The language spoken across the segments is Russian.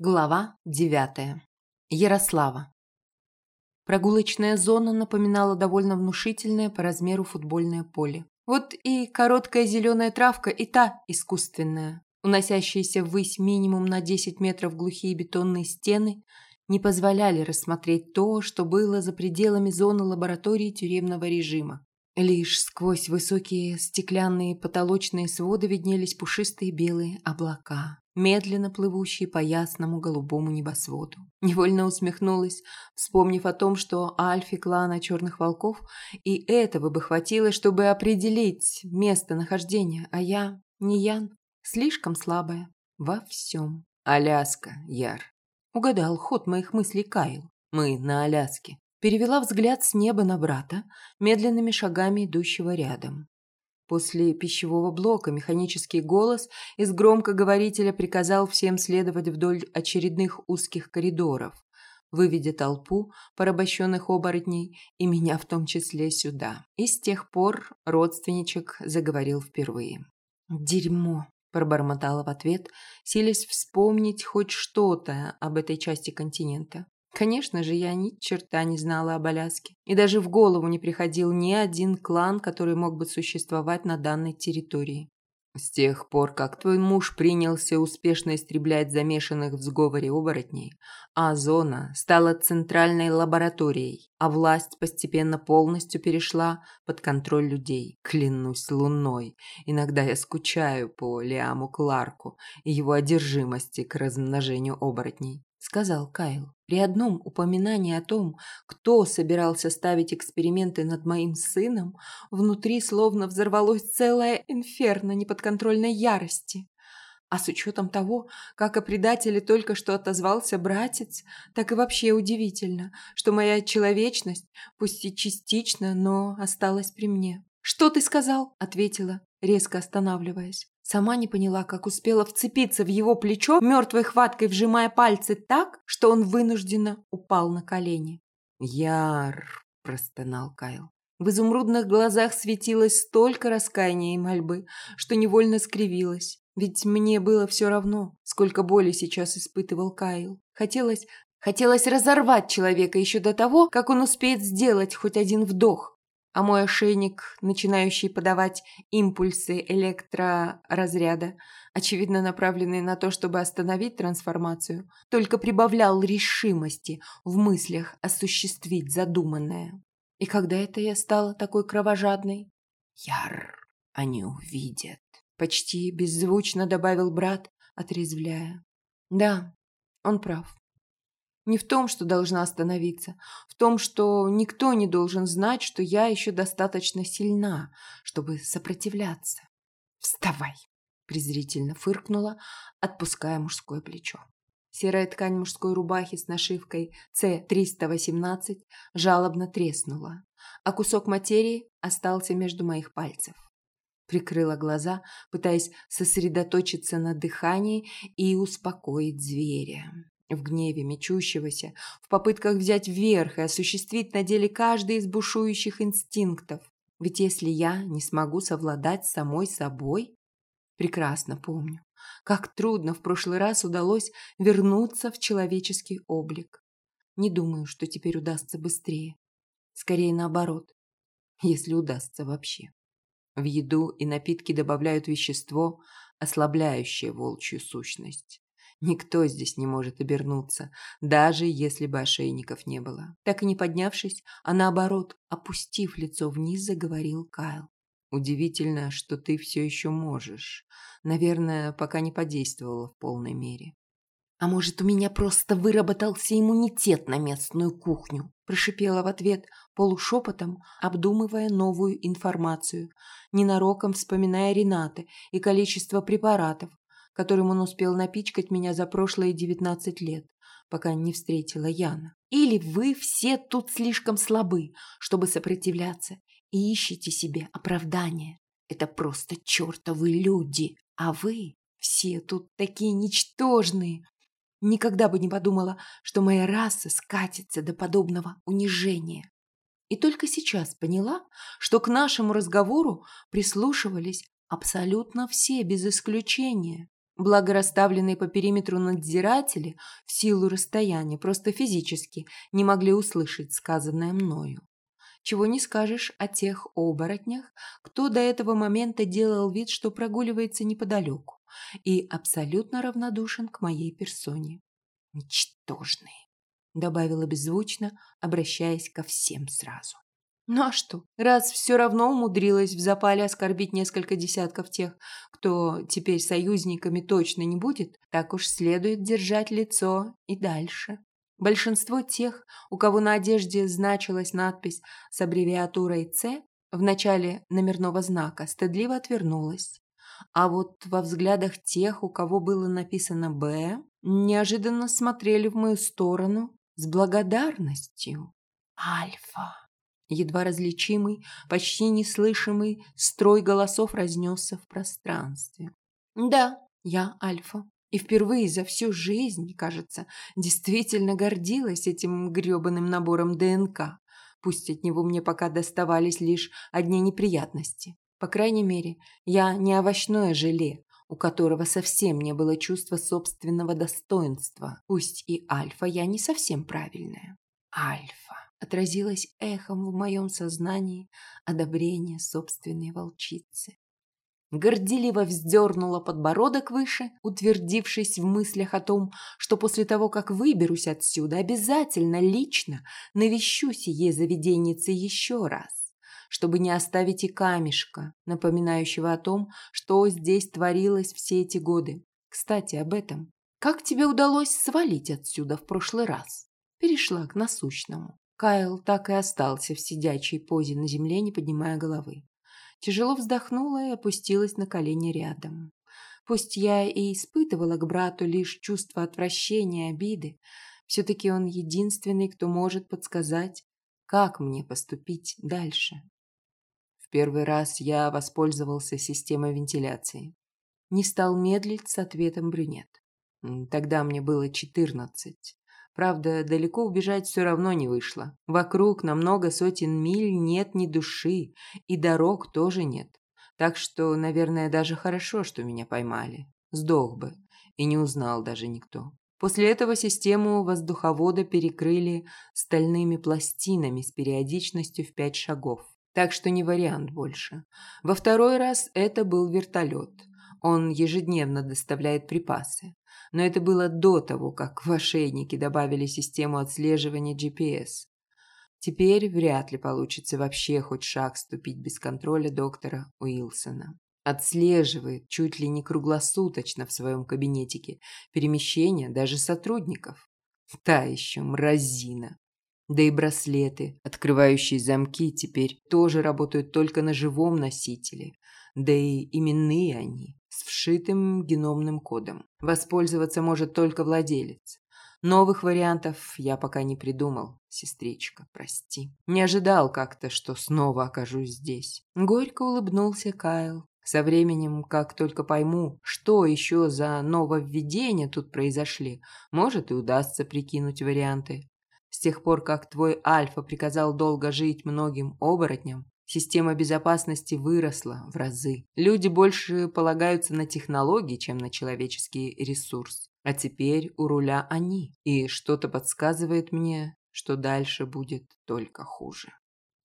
Глава девятая. Ярослава. Прогулочная зона напоминала довольно внушительное по размеру футбольное поле. Вот и короткая зеленая травка, и та искусственная. Уносящиеся ввысь минимум на 10 метров глухие бетонные стены не позволяли рассмотреть то, что было за пределами зоны лаборатории тюремного режима. Лишь сквозь высокие стеклянные потолочные своды виднелись пушистые белые облака, медленно плывущие по ясному голубому небосводу. Невольно усмехнулась, вспомнив о том, что Альфи клана Черных Волков, и этого бы хватило, чтобы определить местонахождение, а я, не Ян, слишком слабая во всем. Аляска, Яр. Угадал ход моих мыслей Кайл. Мы на Аляске перевела взгляд с неба на брата, медленными шагами идущего рядом. После пищевого блока механический голос из громкоговорителя приказал всем следовать вдоль очередных узких коридоров, выведя толпу порабощенных оборотней и меня в том числе сюда. И с тех пор родственничек заговорил впервые. «Дерьмо!» – пробормотала в ответ, силясь вспомнить хоть что-то об этой части континента. Конечно же, я ни черта не знала об Аляске. И даже в голову не приходил ни один клан, который мог бы существовать на данной территории. С тех пор, как твой муж принялся успешно истреблять замешанных в сговоре оборотней, а зона стала центральной лабораторией, а власть постепенно полностью перешла под контроль людей. Клянусь луной, иногда я скучаю по Лиаму Кларку и его одержимости к размножению оборотней. — сказал Кайл. При одном упоминании о том, кто собирался ставить эксперименты над моим сыном, внутри словно взорвалось целое инферно неподконтрольной ярости. А с учетом того, как о предателе только что отозвался братец, так и вообще удивительно, что моя человечность, пусть и частично, но осталась при мне. «Что ты сказал?» – ответила, резко останавливаясь. Сама не поняла, как успела вцепиться в его плечо, мертвой хваткой вжимая пальцы так, что он вынужденно упал на колени. «Яр!» – простонал Кайл. В изумрудных глазах светилось столько раскаяния и мольбы, что невольно скривилась. Ведь мне было все равно, сколько боли сейчас испытывал Кайл. Хотелось, хотелось разорвать человека еще до того, как он успеет сделать хоть один вдох а мой ошейник, начинающий подавать импульсы электроразряда, очевидно направленные на то, чтобы остановить трансформацию, только прибавлял решимости в мыслях осуществить задуманное. И когда это я стала такой кровожадной? Яр, они увидят. Почти беззвучно добавил брат, отрезвляя. Да, он прав. Не в том, что должна остановиться, в том, что никто не должен знать, что я еще достаточно сильна, чтобы сопротивляться. «Вставай!» – презрительно фыркнула, отпуская мужское плечо. Серая ткань мужской рубахи с нашивкой С-318 жалобно треснула, а кусок материи остался между моих пальцев. Прикрыла глаза, пытаясь сосредоточиться на дыхании и успокоить зверя в гневе мечущегося, в попытках взять вверх и осуществить на деле каждый из бушующих инстинктов. Ведь если я не смогу совладать самой собой, прекрасно помню, как трудно в прошлый раз удалось вернуться в человеческий облик. Не думаю, что теперь удастся быстрее. Скорее наоборот, если удастся вообще. В еду и напитки добавляют вещество, ослабляющее волчью сущность. Никто здесь не может обернуться, даже если бы ошейников не было. Так и не поднявшись, а наоборот, опустив лицо вниз, заговорил Кайл. Удивительно, что ты все еще можешь. Наверное, пока не подействовала в полной мере. «А может, у меня просто выработался иммунитет на местную кухню?» Прошипела в ответ полушепотом, обдумывая новую информацию, ненароком вспоминая Рената и количество препаратов, которым он успел напичкать меня за прошлые девятнадцать лет, пока не встретила Яна. Или вы все тут слишком слабы, чтобы сопротивляться, и ищете себе оправдание. Это просто чертовы люди, а вы все тут такие ничтожные. Никогда бы не подумала, что моя раса скатится до подобного унижения. И только сейчас поняла, что к нашему разговору прислушивались абсолютно все без исключения. Благо расставленные по периметру надзиратели в силу расстояния просто физически не могли услышать сказанное мною. Чего не скажешь о тех оборотнях, кто до этого момента делал вид, что прогуливается неподалеку и абсолютно равнодушен к моей персоне. «Ничтожные», — добавила беззвучно, обращаясь ко всем сразу. Ну а что, раз все равно умудрилась в запале оскорбить несколько десятков тех, кто теперь союзниками точно не будет, так уж следует держать лицо и дальше. Большинство тех, у кого на одежде значилась надпись с аббревиатурой «Ц» в начале номерного знака, стыдливо отвернулась. А вот во взглядах тех, у кого было написано «Б», неожиданно смотрели в мою сторону с благодарностью. «Альфа!» Едва различимый, почти неслышимый строй голосов разнесся в пространстве. «Да, я Альфа. И впервые за всю жизнь, кажется, действительно гордилась этим грёбаным набором ДНК. Пусть от него мне пока доставались лишь одни неприятности. По крайней мере, я не овощное желе, у которого совсем не было чувства собственного достоинства. Пусть и альфа я не совсем правильная. Альфа отразилось эхом в моем сознании одобрение собственной волчицы. Горделиво вздернула подбородок выше, утвердившись в мыслях о том, что после того, как выберусь отсюда, обязательно лично навещу сие заведенницы еще раз, чтобы не оставить и камешка, напоминающего о том, что здесь творилось все эти годы. Кстати, об этом. Как тебе удалось свалить отсюда в прошлый раз? Перешла к насущному. Кайл так и остался в сидячей позе на земле, не поднимая головы. Тяжело вздохнула и опустилась на колени рядом. Пусть я и испытывала к брату лишь чувство отвращения и обиды, все-таки он единственный, кто может подсказать, как мне поступить дальше. В первый раз я воспользовался системой вентиляции. Не стал медлить с ответом брюнет. Тогда мне было четырнадцать. Правда, далеко убежать все равно не вышло. Вокруг на много сотен миль нет ни души, и дорог тоже нет. Так что, наверное, даже хорошо, что меня поймали. Сдох бы, и не узнал даже никто. После этого систему воздуховода перекрыли стальными пластинами с периодичностью в пять шагов. Так что не вариант больше. Во второй раз это был вертолет. Он ежедневно доставляет припасы но это было до того, как в ошейники добавили систему отслеживания GPS. Теперь вряд ли получится вообще хоть шаг ступить без контроля доктора Уилсона. Отслеживает чуть ли не круглосуточно в своем кабинетике перемещения даже сотрудников. Та еще мразина. Да и браслеты, открывающие замки, теперь тоже работают только на живом носителе. Да и именные они с вшитым геномным кодом. Воспользоваться может только владелец. Новых вариантов я пока не придумал, сестричка, прости. Не ожидал как-то, что снова окажусь здесь. Горько улыбнулся Кайл. Со временем, как только пойму, что еще за нововведения тут произошли, может и удастся прикинуть варианты. С тех пор, как твой Альфа приказал долго жить многим оборотням, Система безопасности выросла в разы. Люди больше полагаются на технологии, чем на человеческий ресурс. А теперь у руля они. И что-то подсказывает мне, что дальше будет только хуже.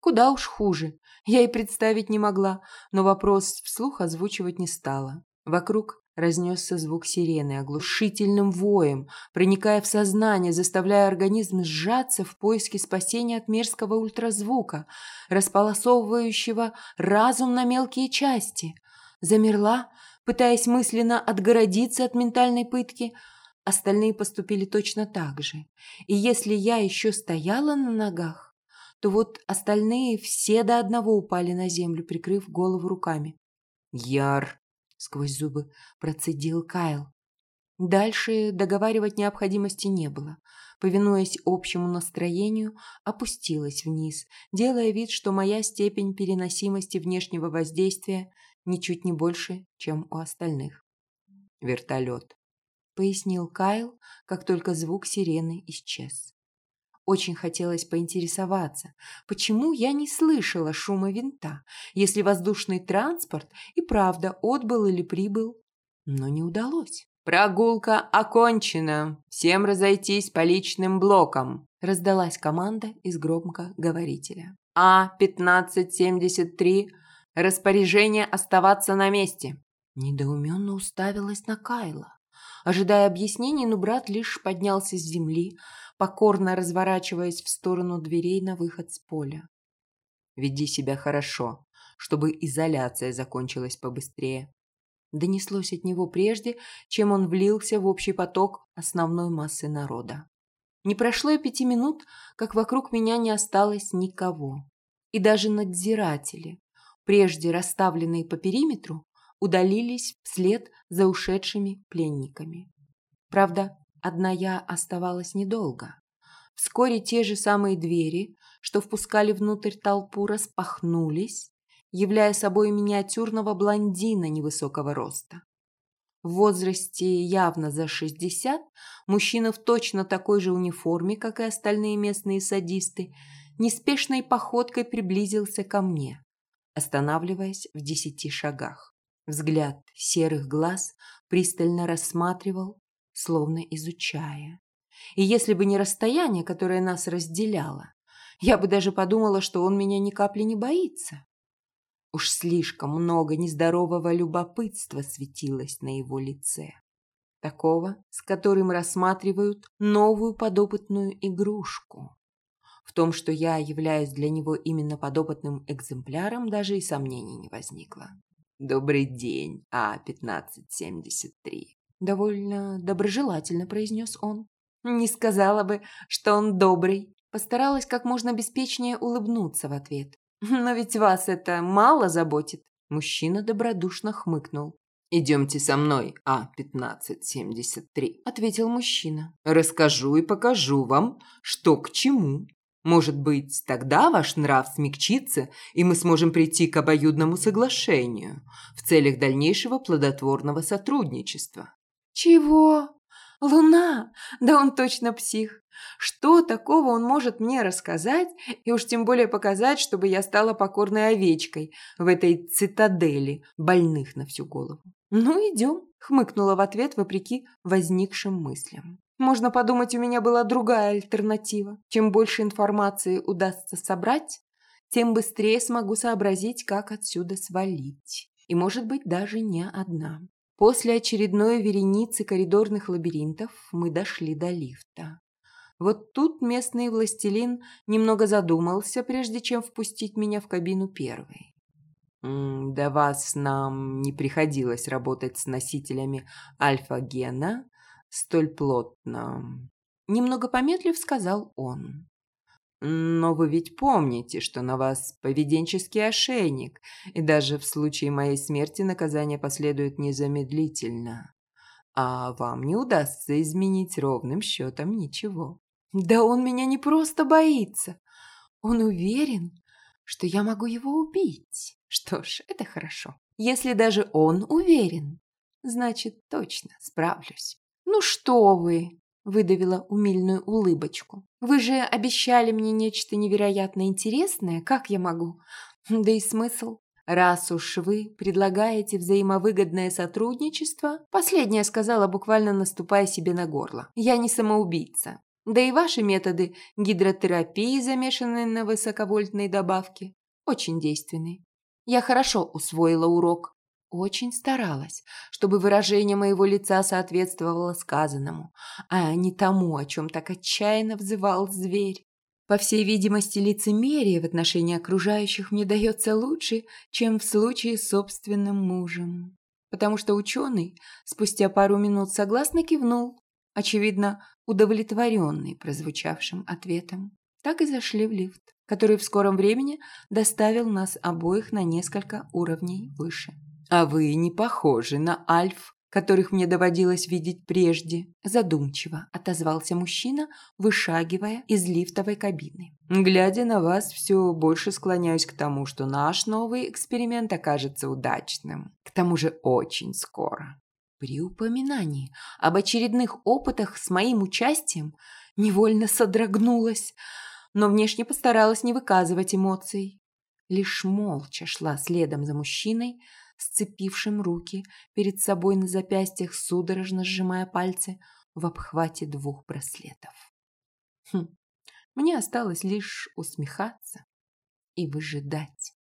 Куда уж хуже. Я и представить не могла, но вопрос вслух озвучивать не стала. Вокруг Разнесся звук сирены оглушительным воем, проникая в сознание, заставляя организм сжаться в поиске спасения от мерзкого ультразвука, располосовывающего разум на мелкие части. Замерла, пытаясь мысленно отгородиться от ментальной пытки. Остальные поступили точно так же. И если я еще стояла на ногах, то вот остальные все до одного упали на землю, прикрыв голову руками. «Яр!» Сквозь зубы процедил Кайл. Дальше договаривать необходимости не было. Повинуясь общему настроению, опустилась вниз, делая вид, что моя степень переносимости внешнего воздействия ничуть не больше, чем у остальных. «Вертолет», — пояснил Кайл, как только звук сирены исчез. Очень хотелось поинтересоваться, почему я не слышала шума винта, если воздушный транспорт и правда отбыл или прибыл. но не удалось. «Прогулка окончена! Всем разойтись по личным блокам!» раздалась команда из громкоговорителя. «А-1573, распоряжение оставаться на месте!» Недоуменно уставилась на Кайла. Ожидая объяснений, но брат лишь поднялся с земли, покорно разворачиваясь в сторону дверей на выход с поля. «Веди себя хорошо, чтобы изоляция закончилась побыстрее», донеслось от него прежде, чем он влился в общий поток основной массы народа. Не прошло и пяти минут, как вокруг меня не осталось никого. И даже надзиратели, прежде расставленные по периметру, удалились вслед за ушедшими пленниками. Правда, одна я оставалась недолго. Вскоре те же самые двери, что впускали внутрь толпу, распахнулись, являя собой миниатюрного блондина невысокого роста. В возрасте явно за 60, мужчина в точно такой же униформе, как и остальные местные садисты, неспешной походкой приблизился ко мне, останавливаясь в десяти шагах. Взгляд серых глаз пристально рассматривал, словно изучая. И если бы не расстояние, которое нас разделяло, я бы даже подумала, что он меня ни капли не боится. Уж слишком много нездорового любопытства светилось на его лице. Такого, с которым рассматривают новую подопытную игрушку. В том, что я являюсь для него именно подопытным экземпляром, даже и сомнений не возникло. «Добрый день, А-1573», — довольно доброжелательно произнес он. Не сказала бы, что он добрый. Постаралась как можно беспечнее улыбнуться в ответ. «Но ведь вас это мало заботит?» Мужчина добродушно хмыкнул. «Идемте со мной, А-1573», — ответил мужчина. «Расскажу и покажу вам, что к чему. Может быть, тогда ваш нрав смягчится, и мы сможем прийти к обоюдному соглашению в целях дальнейшего плодотворного сотрудничества». «Чего? Луна? Да он точно псих. Что такого он может мне рассказать, и уж тем более показать, чтобы я стала покорной овечкой в этой цитадели больных на всю голову? «Ну, идем», — хмыкнула в ответ вопреки возникшим мыслям. «Можно подумать, у меня была другая альтернатива. Чем больше информации удастся собрать, тем быстрее смогу сообразить, как отсюда свалить. И, может быть, даже не одна». После очередной вереницы коридорных лабиринтов мы дошли до лифта. Вот тут местный властелин немного задумался, прежде чем впустить меня в кабину первой. «До вас нам не приходилось работать с носителями альфа-гена столь плотно», — немного помедлив сказал он. «Но вы ведь помните, что на вас поведенческий ошейник, и даже в случае моей смерти наказание последует незамедлительно, а вам не удастся изменить ровным счетом ничего». Да он меня не просто боится. Он уверен, что я могу его убить. Что ж, это хорошо. Если даже он уверен, значит, точно справлюсь. Ну что вы, выдавила умильную улыбочку. Вы же обещали мне нечто невероятно интересное, как я могу? Да и смысл. Раз уж вы предлагаете взаимовыгодное сотрудничество, последнее сказала, буквально наступая себе на горло. Я не самоубийца. Да и ваши методы гидротерапии, замешанные на высоковольтной добавке, очень действенны. Я хорошо усвоила урок. Очень старалась, чтобы выражение моего лица соответствовало сказанному, а не тому, о чем так отчаянно взывал зверь. По всей видимости, лицемерие в отношении окружающих мне дается лучше, чем в случае с собственным мужем. Потому что ученый спустя пару минут согласно кивнул, очевидно, удовлетворенный прозвучавшим ответом. Так и зашли в лифт, который в скором времени доставил нас обоих на несколько уровней выше. «А вы не похожи на Альф, которых мне доводилось видеть прежде», задумчиво отозвался мужчина, вышагивая из лифтовой кабины. «Глядя на вас, все больше склоняюсь к тому, что наш новый эксперимент окажется удачным. К тому же очень скоро». При упоминании об очередных опытах с моим участием невольно содрогнулась, но внешне постаралась не выказывать эмоций. Лишь молча шла следом за мужчиной, сцепившим руки перед собой на запястьях, судорожно сжимая пальцы в обхвате двух браслетов. Хм, мне осталось лишь усмехаться и выжидать.